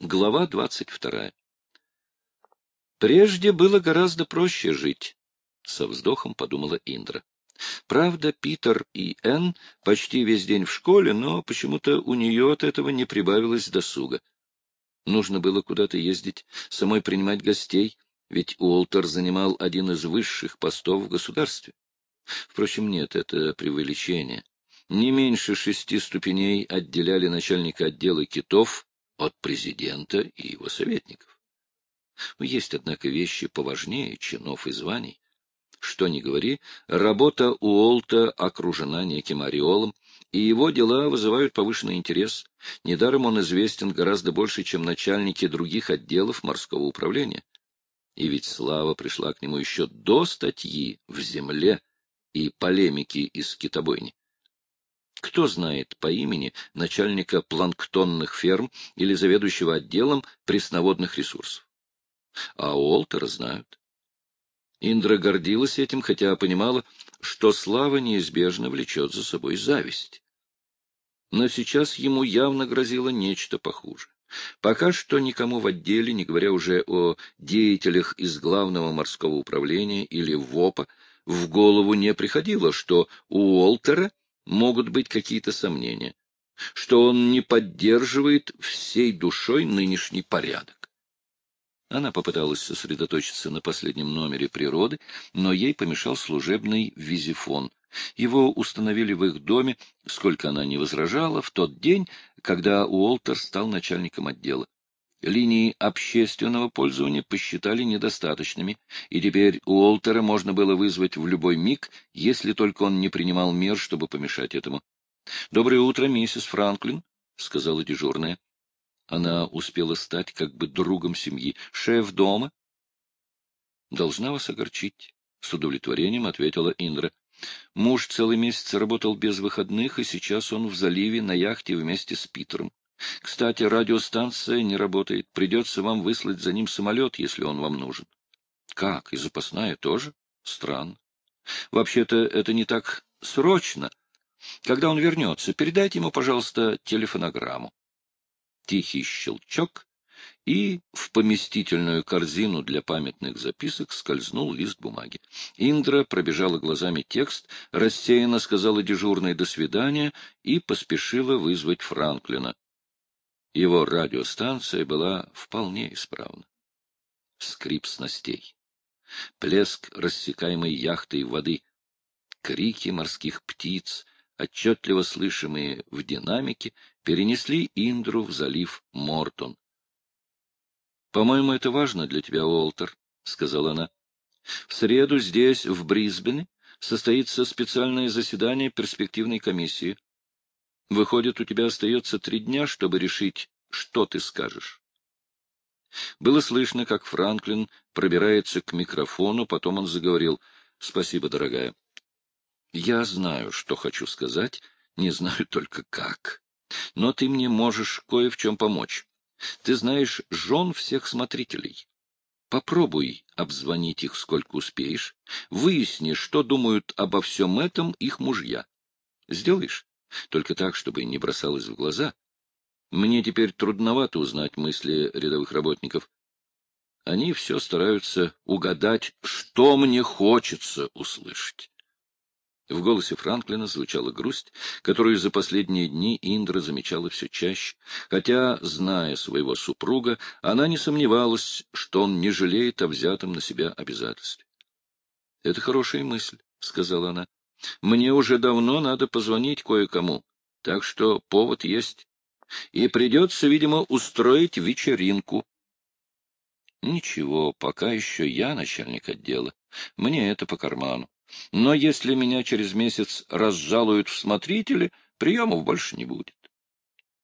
Глава двадцать вторая. Прежде было гораздо проще жить, — со вздохом подумала Индра. Правда, Питер и Энн почти весь день в школе, но почему-то у нее от этого не прибавилось досуга. Нужно было куда-то ездить, самой принимать гостей, ведь Уолтер занимал один из высших постов в государстве. Впрочем, нет, это преувеличение. Не меньше шести ступеней отделяли начальника отдела китов от президента и его советников. Есть, однако, вещи поважнее чинов и званий. Что ни говори, работа Уолта окружена неким ореолом, и его дела вызывают повышенный интерес. Недаром он известен гораздо больше, чем начальники других отделов морского управления. И ведь слава пришла к нему еще до статьи в «Земле» и полемики из китобойни. Кто знает по имени начальника планктонных ферм или заведующего отделом пресноводных ресурсов? А Уолтера знают. Индра гордилась этим, хотя понимала, что слава неизбежно влечет за собой зависть. Но сейчас ему явно грозило нечто похуже. Пока что никому в отделе, не говоря уже о деятелях из главного морского управления или ВОПа, в голову не приходило, что у Уолтера могут быть какие-то сомнения, что он не поддерживает всей душой нынешний порядок. Она попыталась сосредоточиться на последнем номере природы, но ей помешал служебный визифон. Его установили в их доме, сколько она не возражала, в тот день, когда Уолтер стал начальником отдела. Линии общественного пользования посчитали недостаточными, и теперь Уолтера можно было вызвать в любой миг, если только он не принимал мер, чтобы помешать этому. — Доброе утро, миссис Франклин, — сказала дежурная. Она успела стать как бы другом семьи. — Шеф дома? — Должна вас огорчить, — с удовлетворением ответила Индра. Муж целый месяц работал без выходных, и сейчас он в заливе на яхте вместе с Питером. Кстати, радиостанция не работает. Придется вам выслать за ним самолет, если он вам нужен. Как? И запасная тоже? Странно. Вообще-то это не так срочно. Когда он вернется, передайте ему, пожалуйста, телефонограмму. Тихий щелчок, и в поместительную корзину для памятных записок скользнул лист бумаги. Индра пробежала глазами текст, рассеянно сказала дежурной «до свидания» и поспешила вызвать Франклина. Его радиостанция была вполне исправна. Скрип снастей, плеск рассекаемой яхтой воды, крики морских птиц, отчетливо слышимые в динамике, перенесли Индру в залив Мортон. — По-моему, это важно для тебя, Уолтер, — сказала она. — В среду здесь, в Брисбене, состоится специальное заседание перспективной комиссии. Выходит, у тебя остается три дня, чтобы решить, что ты скажешь. Было слышно, как Франклин пробирается к микрофону, потом он заговорил. — Спасибо, дорогая. Я знаю, что хочу сказать, не знаю только как. Но ты мне можешь кое в чем помочь. Ты знаешь жен всех смотрителей. Попробуй обзвонить их сколько успеешь. Выясни, что думают обо всем этом их мужья. Сделаешь? Только так, чтобы не бросалось в глаза. Мне теперь трудновато узнать мысли рядовых работников. Они все стараются угадать, что мне хочется услышать. В голосе Франклина звучала грусть, которую за последние дни Индра замечала все чаще, хотя, зная своего супруга, она не сомневалась, что он не жалеет о взятом на себя обязательстве. — Это хорошая мысль, — сказала она. — Мне уже давно надо позвонить кое-кому, так что повод есть. И придется, видимо, устроить вечеринку. — Ничего, пока еще я начальник отдела. Мне это по карману. Но если меня через месяц разжалуют в смотрители, приемов больше не будет.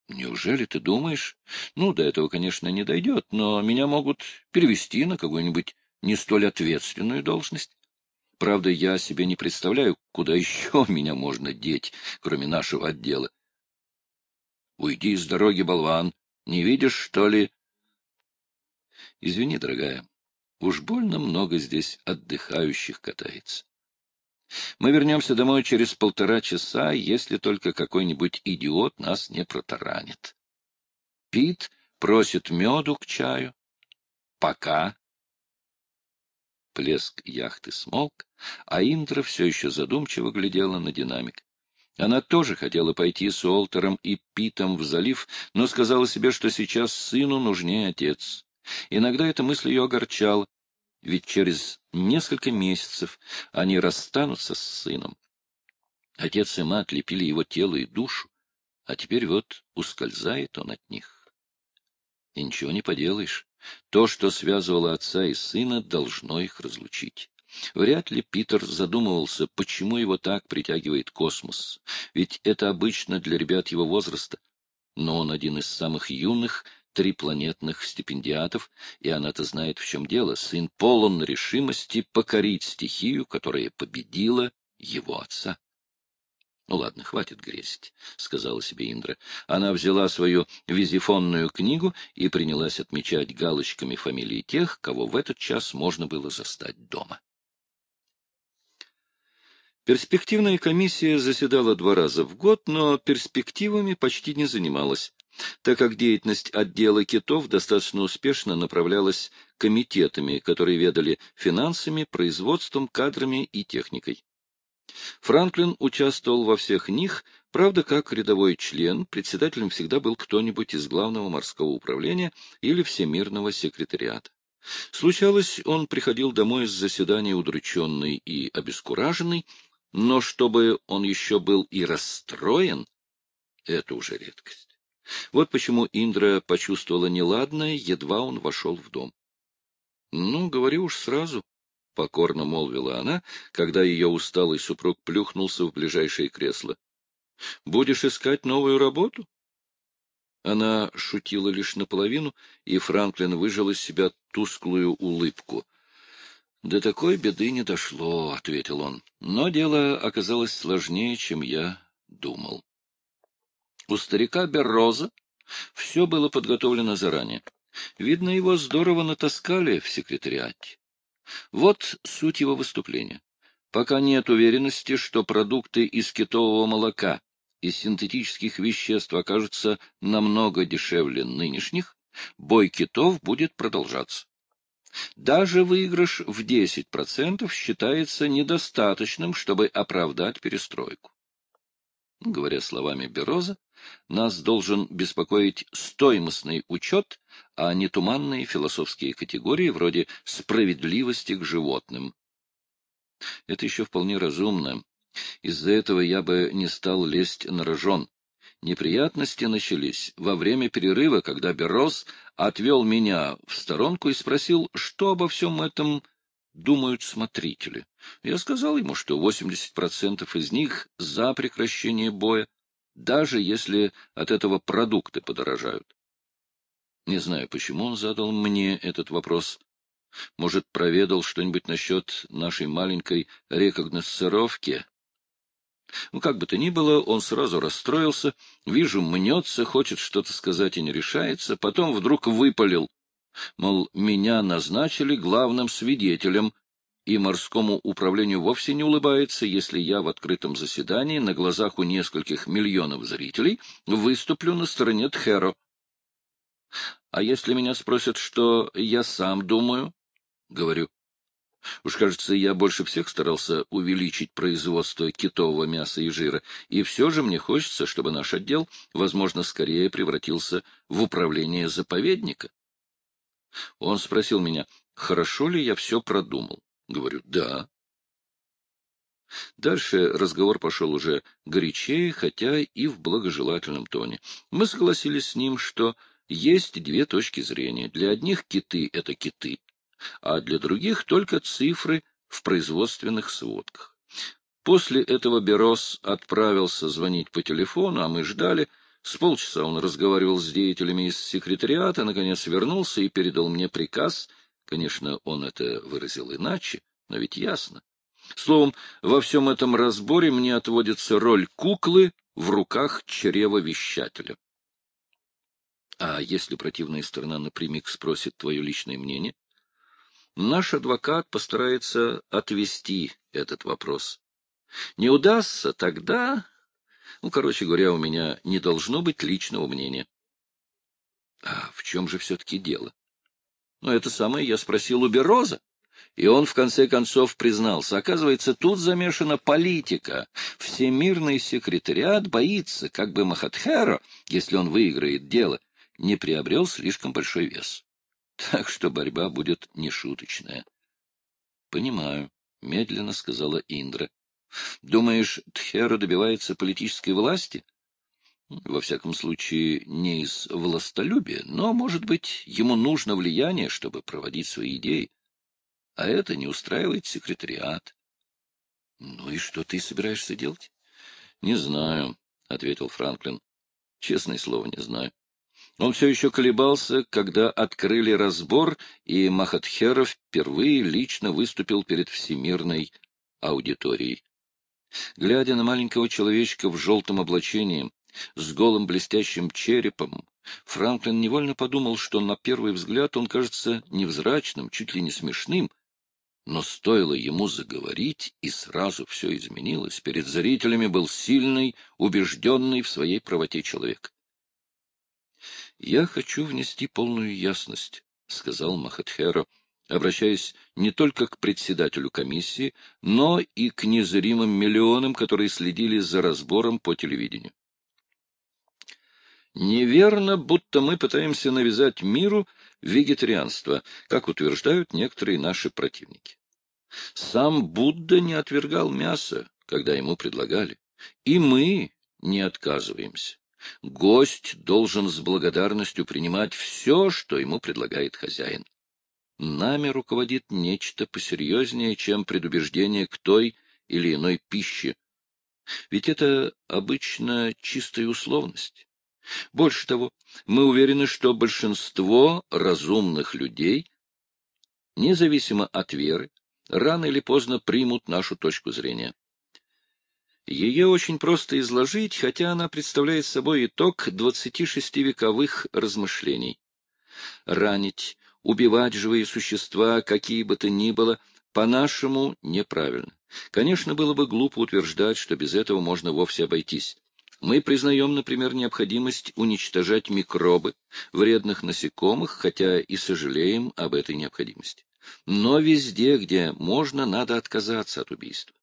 Неужели ты думаешь? Ну, до этого, конечно, не дойдет, но меня могут перевести на какую-нибудь не столь ответственную должность. Правда, я себе не представляю, куда еще меня можно деть, кроме нашего отдела. Уйди с дороги, болван. Не видишь, что ли? Извини, дорогая, уж больно много здесь отдыхающих катается. Мы вернемся домой через полтора часа, если только какой-нибудь идиот нас не протаранит. Пит просит меду к чаю. Пока. Плеск яхты смолк, а Индра все еще задумчиво глядела на динамик. Она тоже хотела пойти с Уолтером и Питом в залив, но сказала себе, что сейчас сыну нужнее отец. Иногда эта мысль ее огорчала, ведь через несколько месяцев они расстанутся с сыном. Отец и мать лепили его тело и душу, а теперь вот ускользает он от них. И ничего не поделаешь. То, что связывало отца и сына, должно их разлучить. Вряд ли Питер задумывался, почему его так притягивает космос, ведь это обычно для ребят его возраста. Но он один из самых юных трипланетных стипендиатов, и она-то знает, в чем дело. Сын полон решимости покорить стихию, которая победила его отца. Ну ладно, хватит грезить, — сказала себе Индра. Она взяла свою визифонную книгу и принялась отмечать галочками фамилии тех, кого в этот час можно было застать дома. Перспективная комиссия заседала два раза в год, но перспективами почти не занималась, так как деятельность отдела китов достаточно успешно направлялась комитетами, которые ведали финансами, производством, кадрами и техникой. Франклин участвовал во всех них, правда, как рядовой член, председателем всегда был кто-нибудь из главного морского управления или всемирного секретариата. Случалось, он приходил домой с заседания удрученный и обескураженный, но чтобы он еще был и расстроен, это уже редкость. Вот почему Индра почувствовала неладное, едва он вошел в дом. — Ну, говорю уж сразу, — покорно молвила она, когда ее усталый супруг плюхнулся в ближайшее кресло. — Будешь искать новую работу? Она шутила лишь наполовину, и Франклин выжил из себя тусклую улыбку. — До такой беды не дошло, — ответил он. — Но дело оказалось сложнее, чем я думал. У старика Берроза все было подготовлено заранее. Видно, его здорово натаскали в секретариате. Вот суть его выступления. Пока нет уверенности, что продукты из китового молока и синтетических веществ окажутся намного дешевле нынешних, бой китов будет продолжаться. Даже выигрыш в 10% считается недостаточным, чтобы оправдать перестройку. Говоря словами Бероза, нас должен беспокоить стоимостный учет, а не туманные философские категории вроде справедливости к животным. Это еще вполне разумно. Из-за этого я бы не стал лезть на рожон. Неприятности начались во время перерыва, когда Берроз отвел меня в сторонку и спросил, что обо всем этом думают смотрители. Я сказал ему, что 80% из них за прекращение боя, даже если от этого продукты подорожают. Не знаю, почему он задал мне этот вопрос. Может, проведал что-нибудь насчет нашей маленькой рекогносцировки? Ну, как бы то ни было, он сразу расстроился, вижу, мнется, хочет что-то сказать и не решается, потом вдруг выпалил. Мол, меня назначили главным свидетелем, и морскому управлению вовсе не улыбается, если я в открытом заседании на глазах у нескольких миллионов зрителей выступлю на стороне Тхеро. А если меня спросят, что я сам думаю, говорю, Уж, кажется, я больше всех старался увеличить производство китового мяса и жира, и все же мне хочется, чтобы наш отдел, возможно, скорее превратился в управление заповедника. Он спросил меня, хорошо ли я все продумал. Говорю, да. Дальше разговор пошел уже горячее, хотя и в благожелательном тоне. Мы согласились с ним, что есть две точки зрения. Для одних киты — это киты, а для других только цифры в производственных сводках. После этого Берос отправился звонить по телефону, а мы ждали. С полчаса он разговаривал с деятелями из секретариата, наконец вернулся и передал мне приказ — Конечно, он это выразил иначе, но ведь ясно. Словом, во всем этом разборе мне отводится роль куклы в руках чревовещателя. А если противная сторона напрямик спросит твое личное мнение? Наш адвокат постарается отвести этот вопрос. Не удастся, тогда... Ну, короче говоря, у меня не должно быть личного мнения. А в чем же все-таки дело? Ну, это самое я спросил у Бероза. И он, в конце концов, признался. Оказывается, тут замешана политика. Всемирный секретариат боится, как бы Махатхера, если он выиграет дело, не приобрел слишком большой вес. Так что борьба будет нешуточная. — Понимаю, — медленно сказала Индра. — Думаешь, Тхера добивается политической власти? Во всяком случае, не из властолюбия, но, может быть, ему нужно влияние, чтобы проводить свои идеи. А это не устраивает секретариат. — Ну и что ты собираешься делать? — Не знаю, — ответил Франклин. — Честное слово, не знаю. Он все еще колебался, когда открыли разбор, и Махатхеров впервые лично выступил перед всемирной аудиторией. Глядя на маленького человечка в желтом облачении, с голым блестящим черепом, Франклин невольно подумал, что на первый взгляд он кажется невзрачным, чуть ли не смешным, но стоило ему заговорить, и сразу все изменилось. Перед зрителями был сильный, убежденный в своей правоте человек. — Я хочу внести полную ясность, — сказал Махатхера, обращаясь не только к председателю комиссии, но и к незримым миллионам, которые следили за разбором по телевидению. Неверно, будто мы пытаемся навязать миру вегетарианство, как утверждают некоторые наши противники. Сам Будда не отвергал мясо, когда ему предлагали, и мы не отказываемся. Гость должен с благодарностью принимать все, что ему предлагает хозяин. Нами руководит нечто посерьезнее, чем предубеждение к той или иной пище. Ведь это обычно чистая условность. Больше того, мы уверены, что большинство разумных людей, независимо от веры, рано или поздно примут нашу точку зрения. Ее очень просто изложить, хотя она представляет собой итог 26-вековых размышлений. Ранить, убивать живые существа, какие бы то ни было, по-нашему неправильно. Конечно, было бы глупо утверждать, что без этого можно вовсе обойтись. Мы признаем, например, необходимость уничтожать микробы, вредных насекомых, хотя и сожалеем об этой необходимости. Но везде, где можно, надо отказаться от убийства.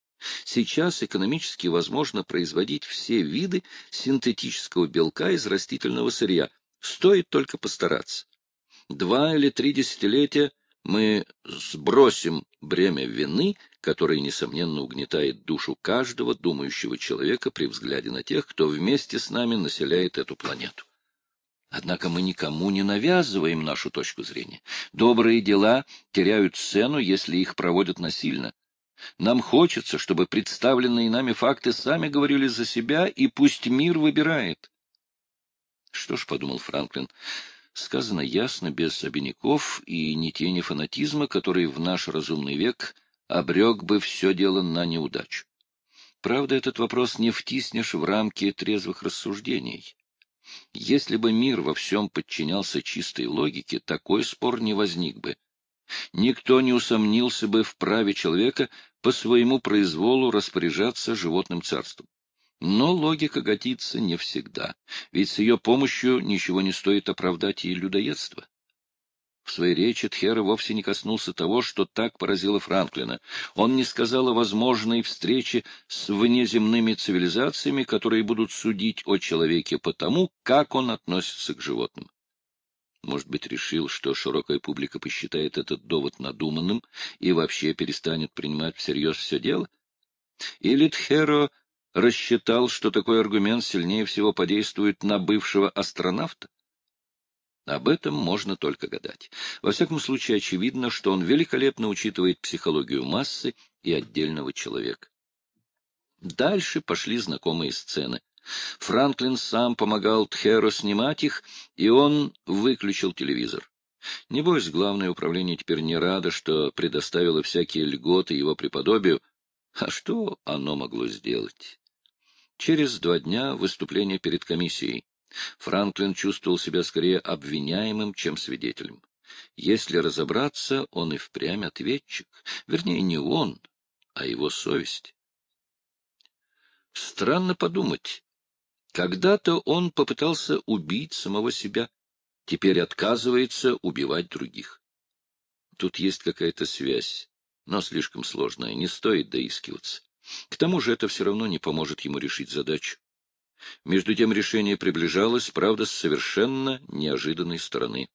Сейчас экономически возможно производить все виды синтетического белка из растительного сырья. Стоит только постараться. Два или три десятилетия мы сбросим бремя вины, которое, несомненно, угнетает душу каждого думающего человека при взгляде на тех, кто вместе с нами населяет эту планету. Однако мы никому не навязываем нашу точку зрения. Добрые дела теряют цену, если их проводят насильно. Нам хочется, чтобы представленные нами факты сами говорили за себя, и пусть мир выбирает. Что ж, — подумал Франклин, — сказано ясно, без обиняков и ни тени фанатизма, который в наш разумный век обрек бы все дело на неудачу. Правда, этот вопрос не втиснешь в рамки трезвых рассуждений. Если бы мир во всем подчинялся чистой логике, такой спор не возник бы. Никто не усомнился бы в праве человека по своему произволу распоряжаться животным царством. Но логика годится не всегда, ведь с ее помощью ничего не стоит оправдать и людоедство. В своей речи Тхера вовсе не коснулся того, что так поразило Франклина. Он не сказал о возможной встрече с внеземными цивилизациями, которые будут судить о человеке по тому, как он относится к животным. Может быть, решил, что широкая публика посчитает этот довод надуманным и вообще перестанет принимать всерьез все дело? Или Тхеро рассчитал, что такой аргумент сильнее всего подействует на бывшего астронавта? Об этом можно только гадать. Во всяком случае, очевидно, что он великолепно учитывает психологию массы и отдельного человека. Дальше пошли знакомые сцены. Франклин сам помогал Тхеру снимать их, и он выключил телевизор. Небось, главное управление теперь не радо, что предоставило всякие льготы его преподобию. А что оно могло сделать? Через два дня выступление перед комиссией. Франклин чувствовал себя скорее обвиняемым, чем свидетелем. Если разобраться, он и впрямь ответчик. Вернее, не он, а его совесть. Странно подумать. Когда-то он попытался убить самого себя. теперь отказывается убивать других. Тут есть какая-то связь, но слишком сложная, не стоит доискиваться. К тому же это все равно не поможет ему решить задачу. Между тем решение приближалось, правда, с совершенно неожиданной стороны.